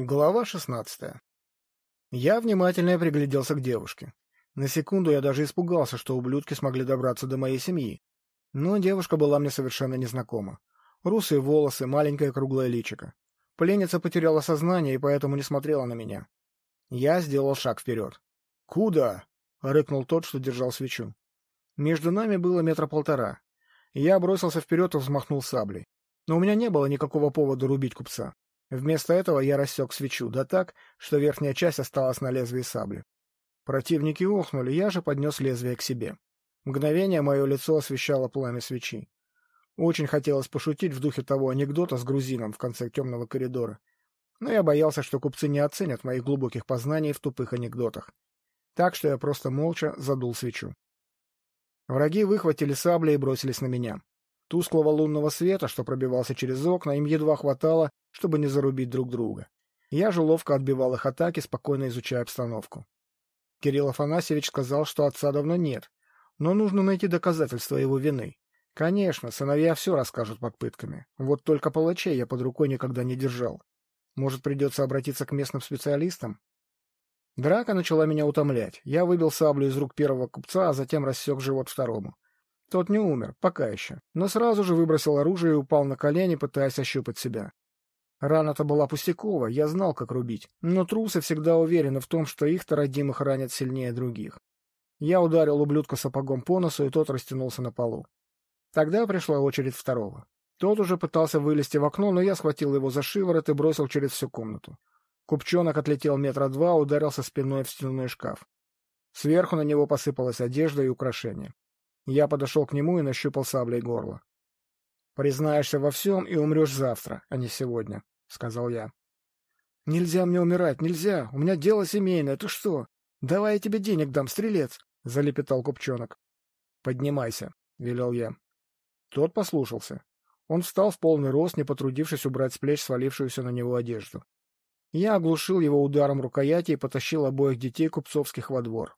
Глава шестнадцатая. Я внимательно пригляделся к девушке. На секунду я даже испугался, что ублюдки смогли добраться до моей семьи. Но девушка была мне совершенно незнакома. Русые волосы, маленькое круглое личико. Пленница потеряла сознание и поэтому не смотрела на меня. Я сделал шаг вперед. «Куда?» — рыкнул тот, что держал свечу. Между нами было метра полтора. Я бросился вперед и взмахнул саблей. Но у меня не было никакого повода рубить купца. Вместо этого я рассек свечу, да так, что верхняя часть осталась на лезвии сабли. Противники ухнули, я же поднес лезвие к себе. Мгновение мое лицо освещало пламя свечи. Очень хотелось пошутить в духе того анекдота с грузином в конце темного коридора. Но я боялся, что купцы не оценят моих глубоких познаний в тупых анекдотах. Так что я просто молча задул свечу. Враги выхватили сабли и бросились на меня. Тусклого лунного света, что пробивался через окна, им едва хватало, чтобы не зарубить друг друга. Я же ловко отбивал их атаки, спокойно изучая обстановку. Кирилл Афанасьевич сказал, что отца давно нет, но нужно найти доказательства его вины. Конечно, сыновья все расскажут под пытками. Вот только палачей я под рукой никогда не держал. Может, придется обратиться к местным специалистам? Драка начала меня утомлять. Я выбил саблю из рук первого купца, а затем рассек живот второму. Тот не умер, пока еще, но сразу же выбросил оружие и упал на колени, пытаясь ощупать себя. Рана-то была пустяковая, я знал, как рубить, но трусы всегда уверены в том, что их-то родимых ранят сильнее других. Я ударил ублюдка сапогом по носу, и тот растянулся на полу. Тогда пришла очередь второго. Тот уже пытался вылезти в окно, но я схватил его за шиворот и бросил через всю комнату. Купчонок отлетел метра два, ударился спиной в стенной шкаф. Сверху на него посыпалась одежда и украшения. Я подошел к нему и нащупал саблей горло. — Признаешься во всем и умрешь завтра, а не сегодня, — сказал я. — Нельзя мне умирать, нельзя. У меня дело семейное. Ты что? Давай я тебе денег дам, стрелец, — залепетал купчонок. — Поднимайся, — велел я. Тот послушался. Он встал в полный рост, не потрудившись убрать с плеч свалившуюся на него одежду. Я оглушил его ударом рукояти и потащил обоих детей купцовских во двор.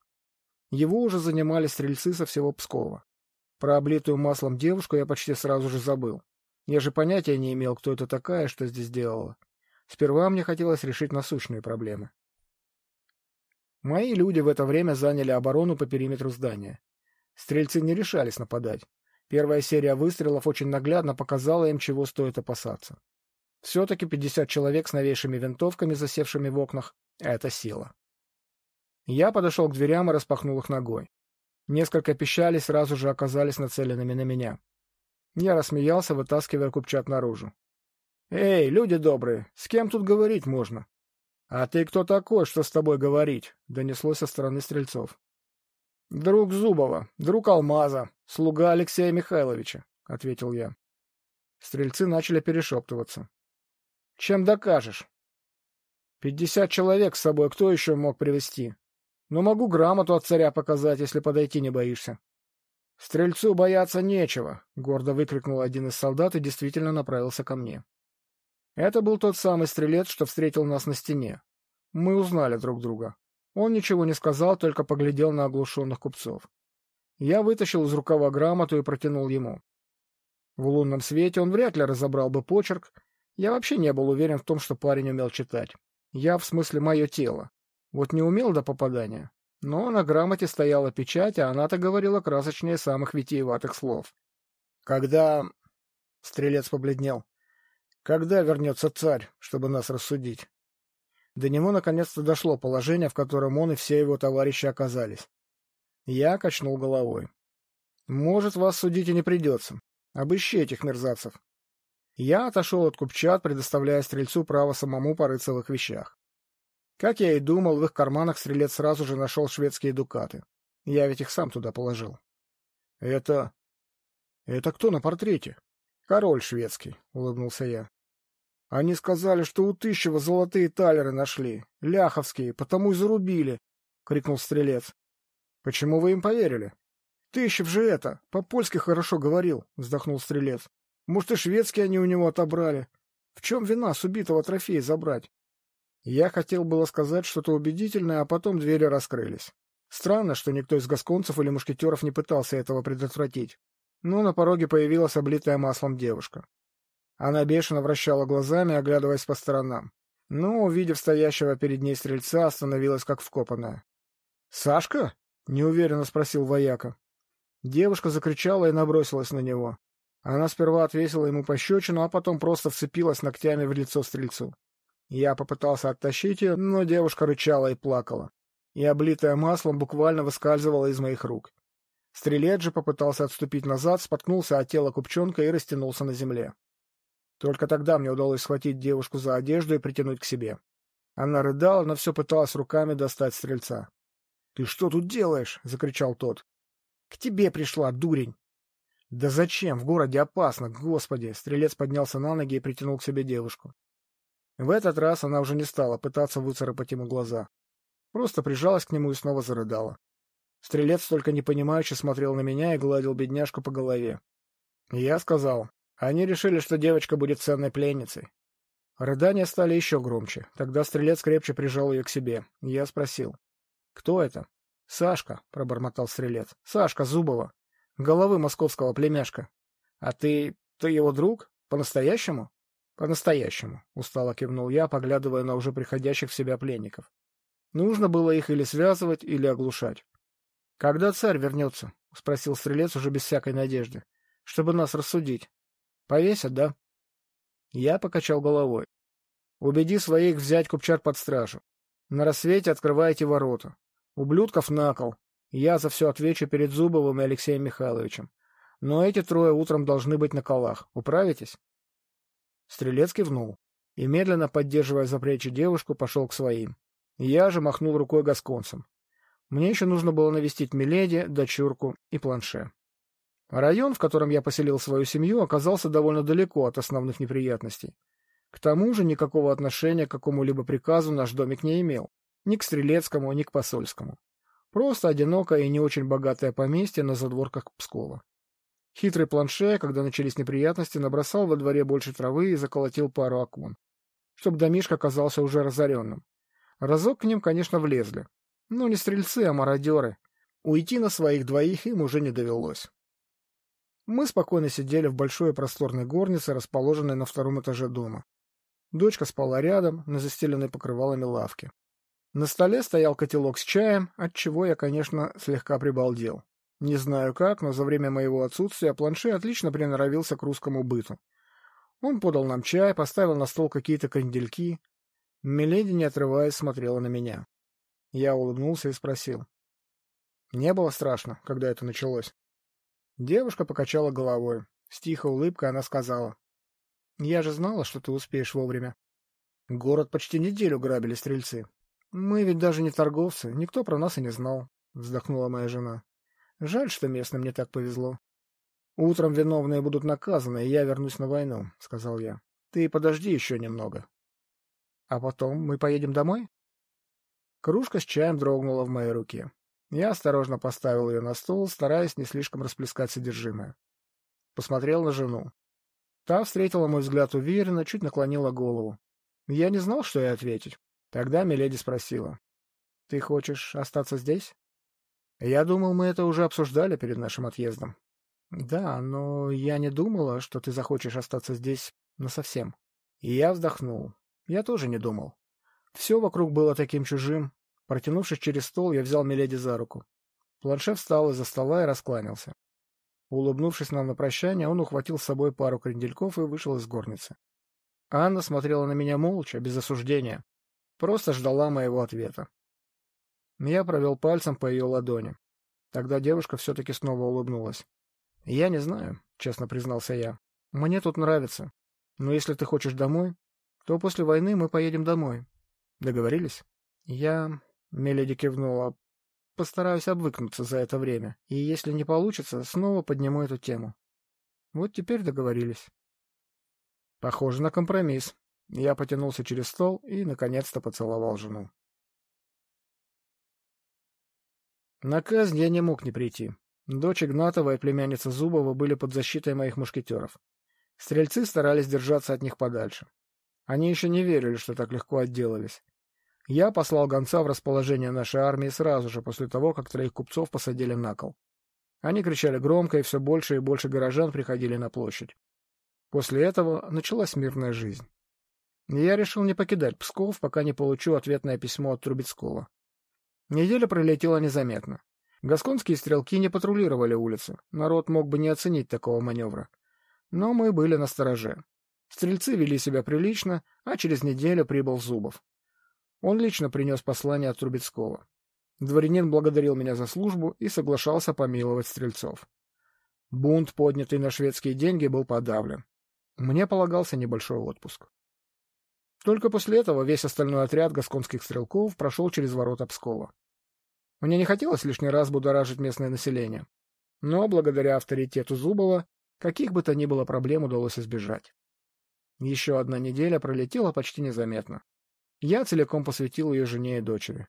Его уже занимали стрельцы со всего Пскова. Про облитую маслом девушку я почти сразу же забыл. Я же понятия не имел, кто это такая, что здесь делала. Сперва мне хотелось решить насущные проблемы. Мои люди в это время заняли оборону по периметру здания. Стрельцы не решались нападать. Первая серия выстрелов очень наглядно показала им, чего стоит опасаться. Все-таки 50 человек с новейшими винтовками, засевшими в окнах — это сила. Я подошел к дверям и распахнул их ногой. Несколько пищали сразу же оказались нацеленными на меня. Я рассмеялся, вытаскивая купчат наружу. — Эй, люди добрые, с кем тут говорить можно? — А ты кто такой, что с тобой говорить? — донеслось со стороны стрельцов. — Друг Зубова, друг Алмаза, слуга Алексея Михайловича, — ответил я. Стрельцы начали перешептываться. — Чем докажешь? — Пятьдесят человек с собой кто еще мог привести? Но могу грамоту от царя показать, если подойти не боишься. — Стрельцу бояться нечего, — гордо выкрикнул один из солдат и действительно направился ко мне. Это был тот самый стрелец, что встретил нас на стене. Мы узнали друг друга. Он ничего не сказал, только поглядел на оглушенных купцов. Я вытащил из рукава грамоту и протянул ему. В лунном свете он вряд ли разобрал бы почерк. Я вообще не был уверен в том, что парень умел читать. Я, в смысле, мое тело. Вот не умел до попадания. Но на грамоте стояла печать, а она-то говорила красочнее самых витиеватых слов. «Когда...» — стрелец побледнел. «Когда вернется царь, чтобы нас рассудить?» До него наконец-то дошло положение, в котором он и все его товарищи оказались. Я качнул головой. «Может, вас судить и не придется. Обыщи этих мерзавцев». Я отошел от купчат, предоставляя стрельцу право самому порыться в их вещах. Как я и думал, в их карманах стрелец сразу же нашел шведские дукаты. Я ведь их сам туда положил. — Это... это кто на портрете? — Король шведский, — улыбнулся я. — Они сказали, что у Тыщева золотые талеры нашли, ляховские, потому и зарубили, — крикнул стрелец. — Почему вы им поверили? — Тыщев же это, по-польски хорошо говорил, — вздохнул стрелец. — Может, и шведские они у него отобрали. В чем вина с убитого трофея забрать? Я хотел было сказать что-то убедительное, а потом двери раскрылись. Странно, что никто из гасконцев или мушкетеров не пытался этого предотвратить. Но на пороге появилась облитая маслом девушка. Она бешено вращала глазами, оглядываясь по сторонам. но, увидев стоящего перед ней стрельца, остановилась как вкопанная. — Сашка? — неуверенно спросил вояка. Девушка закричала и набросилась на него. Она сперва отвесила ему пощечину, а потом просто вцепилась ногтями в лицо стрельцу. Я попытался оттащить ее, но девушка рычала и плакала, и, облитая маслом, буквально выскальзывала из моих рук. Стрелец же попытался отступить назад, споткнулся от тела купчонка и растянулся на земле. Только тогда мне удалось схватить девушку за одежду и притянуть к себе. Она рыдала, но все пыталась руками достать стрельца. — Ты что тут делаешь? — закричал тот. — К тебе пришла, дурень! — Да зачем? В городе опасно, господи! Стрелец поднялся на ноги и притянул к себе девушку. В этот раз она уже не стала пытаться выцарапать ему глаза. Просто прижалась к нему и снова зарыдала. Стрелец только непонимающе смотрел на меня и гладил бедняжку по голове. я сказал, они решили, что девочка будет ценной пленницей. Рыдания стали еще громче. Тогда стрелец крепче прижал ее к себе. Я спросил. — Кто это? — Сашка, — пробормотал стрелец. — Сашка Зубова. Головы московского племяшка. — А ты... ты его друг? По-настоящему? — По-настоящему, — устало кивнул я, поглядывая на уже приходящих в себя пленников. Нужно было их или связывать, или оглушать. — Когда царь вернется? — спросил стрелец уже без всякой надежды. — Чтобы нас рассудить. Повесят, да? Я покачал головой. Убеди своих взять купчар под стражу. На рассвете открывайте ворота. Ублюдков на кол. Я за все отвечу перед Зубовым и Алексеем Михайловичем. Но эти трое утром должны быть на колах. Управитесь? Стрелец кивнул и, медленно поддерживая за плечи девушку, пошел к своим. Я же махнул рукой гасконцам. Мне еще нужно было навестить Миледи, дочурку и планше. Район, в котором я поселил свою семью, оказался довольно далеко от основных неприятностей. К тому же никакого отношения к какому-либо приказу наш домик не имел. Ни к Стрелецкому, ни к Посольскому. Просто одинокое и не очень богатое поместье на задворках Пскова. Хитрый планше, когда начались неприятности, набросал во дворе больше травы и заколотил пару окон, чтобы домишко оказался уже разоренным. Разок к ним, конечно, влезли. Но не стрельцы, а мародеры. Уйти на своих двоих им уже не довелось. Мы спокойно сидели в большой просторной горнице, расположенной на втором этаже дома. Дочка спала рядом, на застеленной покрывалами лавке. На столе стоял котелок с чаем, от чего я, конечно, слегка прибалдел. Не знаю как, но за время моего отсутствия планше отлично приноровился к русскому быту. Он подал нам чай, поставил на стол какие-то крендельки. Миледи, не отрываясь, смотрела на меня. Я улыбнулся и спросил. Не было страшно, когда это началось? Девушка покачала головой. С тихой улыбкой она сказала. — Я же знала, что ты успеешь вовремя. Город почти неделю грабили стрельцы. Мы ведь даже не торговцы, никто про нас и не знал, — вздохнула моя жена. Жаль, что местным не так повезло. Утром виновные будут наказаны, и я вернусь на войну, — сказал я. Ты подожди еще немного. А потом мы поедем домой? Кружка с чаем дрогнула в моей руке. Я осторожно поставил ее на стол, стараясь не слишком расплескать содержимое. Посмотрел на жену. Та встретила мой взгляд уверенно, чуть наклонила голову. Я не знал, что ей ответить. Тогда Миледи спросила. — Ты хочешь остаться здесь? Я думал, мы это уже обсуждали перед нашим отъездом. — Да, но я не думала, что ты захочешь остаться здесь насовсем. И я вздохнул. Я тоже не думал. Все вокруг было таким чужим, Протянувшись через стол, я взял Миледи за руку. Планшет встал из-за стола и раскланялся. Улыбнувшись нам на прощание, он ухватил с собой пару крендельков и вышел из горницы. Анна смотрела на меня молча, без осуждения. Просто ждала моего ответа. Я провел пальцем по ее ладони. Тогда девушка все-таки снова улыбнулась. — Я не знаю, — честно признался я. — Мне тут нравится. Но если ты хочешь домой, то после войны мы поедем домой. Договорились? Я... Меледи кивнула. Постараюсь обвыкнуться за это время, и если не получится, снова подниму эту тему. Вот теперь договорились. Похоже на компромисс. Я потянулся через стол и, наконец-то, поцеловал жену. На казнь я не мог не прийти. Дочь Игнатова и племянница Зубова были под защитой моих мушкетеров. Стрельцы старались держаться от них подальше. Они еще не верили, что так легко отделались. Я послал гонца в расположение нашей армии сразу же после того, как троих купцов посадили на кол. Они кричали громко, и все больше и больше горожан приходили на площадь. После этого началась мирная жизнь. Я решил не покидать Псков, пока не получу ответное письмо от Трубецкого. Неделя пролетела незаметно. Гасконские стрелки не патрулировали улицы, народ мог бы не оценить такого маневра. Но мы были на стороже. Стрельцы вели себя прилично, а через неделю прибыл Зубов. Он лично принес послание от Трубецкого. Дворянин благодарил меня за службу и соглашался помиловать стрельцов. Бунт, поднятый на шведские деньги, был подавлен. Мне полагался небольшой отпуск. Только после этого весь остальной отряд гасконских стрелков прошел через ворота Пскова. Мне не хотелось лишний раз будоражить местное население, но благодаря авторитету Зубова каких бы то ни было проблем удалось избежать. Еще одна неделя пролетела почти незаметно. Я целиком посвятил ее жене и дочери.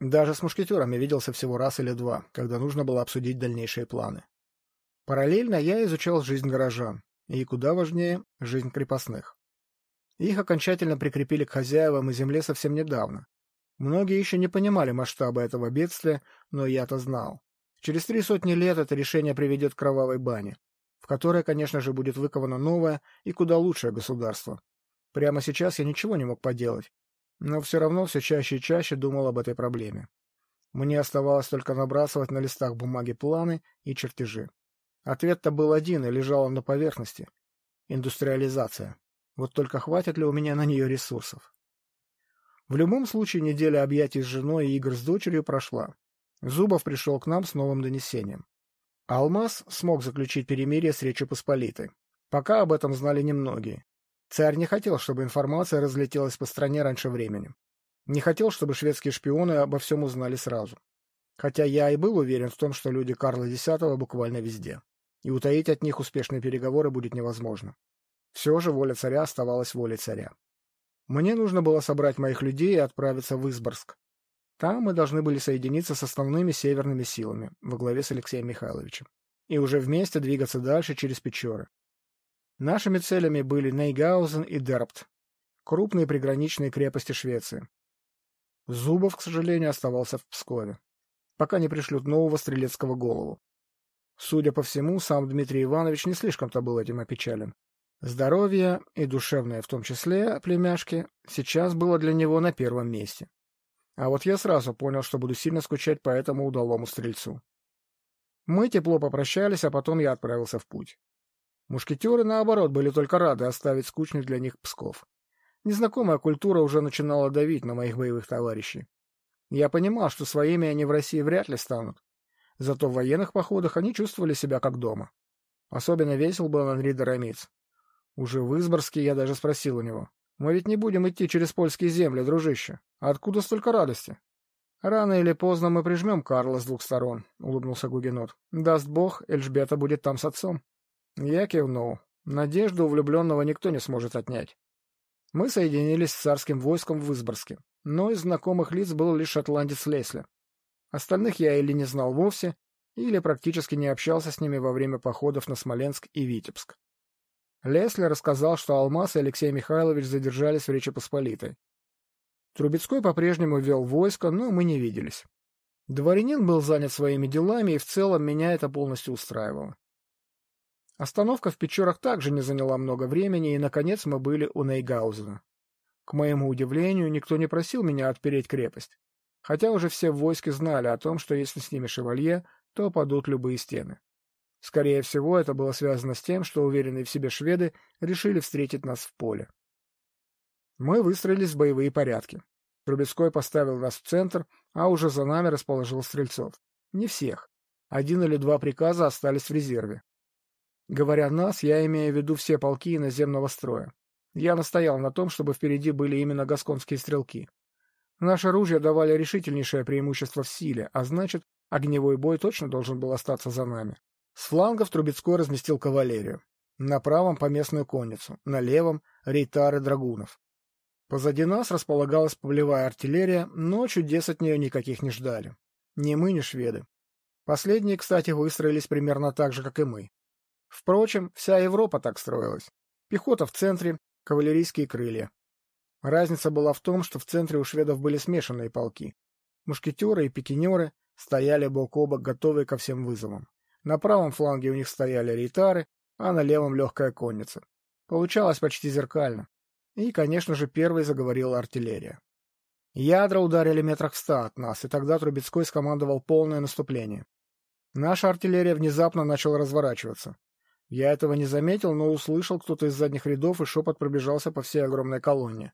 Даже с мушкетерами виделся всего раз или два, когда нужно было обсудить дальнейшие планы. Параллельно я изучал жизнь горожан, и, куда важнее, жизнь крепостных. Их окончательно прикрепили к хозяевам и земле совсем недавно. Многие еще не понимали масштаба этого бедствия, но я-то знал. Через три сотни лет это решение приведет к кровавой бане, в которой, конечно же, будет выковано новое и куда лучшее государство. Прямо сейчас я ничего не мог поделать, но все равно все чаще и чаще думал об этой проблеме. Мне оставалось только набрасывать на листах бумаги планы и чертежи. Ответ-то был один и лежал он на поверхности. Индустриализация. Вот только хватит ли у меня на нее ресурсов? В любом случае, неделя объятий с женой и игр с дочерью прошла. Зубов пришел к нам с новым донесением. Алмаз смог заключить перемирие с Речью Посполитой. Пока об этом знали немногие. Царь не хотел, чтобы информация разлетелась по стране раньше времени. Не хотел, чтобы шведские шпионы обо всем узнали сразу. Хотя я и был уверен в том, что люди Карла X буквально везде. И утаить от них успешные переговоры будет невозможно. Все же воля царя оставалась волей царя. Мне нужно было собрать моих людей и отправиться в Изборск. Там мы должны были соединиться с основными северными силами во главе с Алексеем Михайловичем и уже вместе двигаться дальше через Печоры. Нашими целями были Нейгаузен и Дерпт, крупные приграничные крепости Швеции. Зубов, к сожалению, оставался в Пскове, пока не пришлют нового стрелецкого голову. Судя по всему, сам Дмитрий Иванович не слишком-то был этим опечален. Здоровье, и душевное в том числе, племяшки, сейчас было для него на первом месте. А вот я сразу понял, что буду сильно скучать по этому удалому стрельцу. Мы тепло попрощались, а потом я отправился в путь. Мушкетеры, наоборот, были только рады оставить скучный для них Псков. Незнакомая культура уже начинала давить на моих боевых товарищей. Я понимал, что своими они в России вряд ли станут. Зато в военных походах они чувствовали себя как дома. Особенно весел был Анри Доромиц. Уже в Изборске я даже спросил у него. «Мы ведь не будем идти через польские земли, дружище. Откуда столько радости?» «Рано или поздно мы прижмем Карла с двух сторон», — улыбнулся Гугенот. «Даст бог, Эльжбета будет там с отцом». Я кивнул. Надежду у влюбленного никто не сможет отнять. Мы соединились с царским войском в Изборске, но из знакомых лиц был лишь шотландец Лесли. Остальных я или не знал вовсе, или практически не общался с ними во время походов на Смоленск и Витебск. Лесли рассказал, что Алмаз и Алексей Михайлович задержались в Речи Посполитой. Трубецкой по-прежнему вел войско, но мы не виделись. Дворянин был занят своими делами, и в целом меня это полностью устраивало. Остановка в Печорах также не заняла много времени, и, наконец, мы были у Нейгаузена. К моему удивлению, никто не просил меня отпереть крепость, хотя уже все в войске знали о том, что если с ними шевалье, то падут любые стены. Скорее всего, это было связано с тем, что уверенные в себе шведы решили встретить нас в поле. Мы выстроились в боевые порядки. Трубецкой поставил нас в центр, а уже за нами расположил стрельцов. Не всех. Один или два приказа остались в резерве. Говоря «нас», я имею в виду все полки иноземного строя. Я настоял на том, чтобы впереди были именно гасконские стрелки. Наши ружья давали решительнейшее преимущество в силе, а значит, огневой бой точно должен был остаться за нами. С флангов Трубецкой разместил кавалерию. На правом — поместную конницу, на левом — рейтары драгунов. Позади нас располагалась полевая артиллерия, но чудес от нее никаких не ждали. Ни мы, ни шведы. Последние, кстати, выстроились примерно так же, как и мы. Впрочем, вся Европа так строилась. Пехота в центре, кавалерийские крылья. Разница была в том, что в центре у шведов были смешанные полки. Мушкетеры и пикинеры стояли бок о бок, готовые ко всем вызовам. На правом фланге у них стояли рейтары, а на левом легкая конница. Получалось почти зеркально. И, конечно же, первой заговорила артиллерия. Ядра ударили метрах в ста от нас, и тогда Трубецкой скомандовал полное наступление. Наша артиллерия внезапно начала разворачиваться. Я этого не заметил, но услышал кто-то из задних рядов, и шепот пробежался по всей огромной колонне.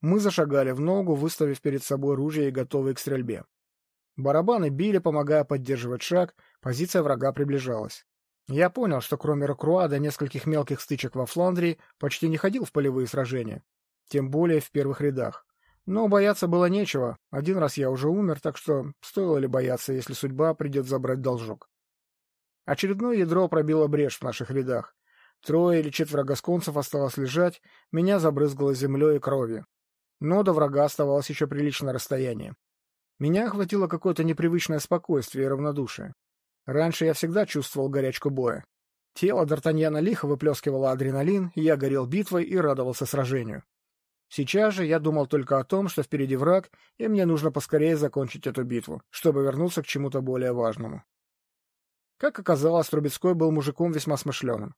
Мы зашагали в ногу, выставив перед собой ружья и готовые к стрельбе. Барабаны били, помогая поддерживать шаг, позиция врага приближалась. Я понял, что кроме Рокруа до нескольких мелких стычек во Фландрии почти не ходил в полевые сражения, тем более в первых рядах. Но бояться было нечего, один раз я уже умер, так что стоило ли бояться, если судьба придет забрать должок. Очередное ядро пробило брешь в наших рядах. Трое или четверо гасконцев осталось лежать, меня забрызгало землей и кровью. Но до врага оставалось еще приличное расстояние. Меня охватило какое-то непривычное спокойствие и равнодушие. Раньше я всегда чувствовал горячку боя. Тело Д'Артаньяна лихо выплескивало адреналин, я горел битвой и радовался сражению. Сейчас же я думал только о том, что впереди враг, и мне нужно поскорее закончить эту битву, чтобы вернуться к чему-то более важному. Как оказалось, Трубецкой был мужиком весьма смышленым.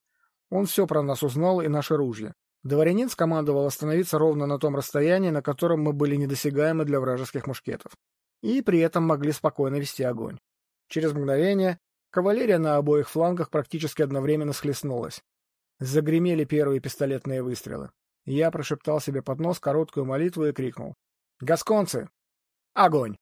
Он все про нас узнал и наше ружье. Дворянин скомандовал остановиться ровно на том расстоянии, на котором мы были недосягаемы для вражеских мушкетов. И при этом могли спокойно вести огонь. Через мгновение кавалерия на обоих флангах практически одновременно схлестнулась. Загремели первые пистолетные выстрелы. Я прошептал себе под нос короткую молитву и крикнул. «Гасконцы! Огонь!»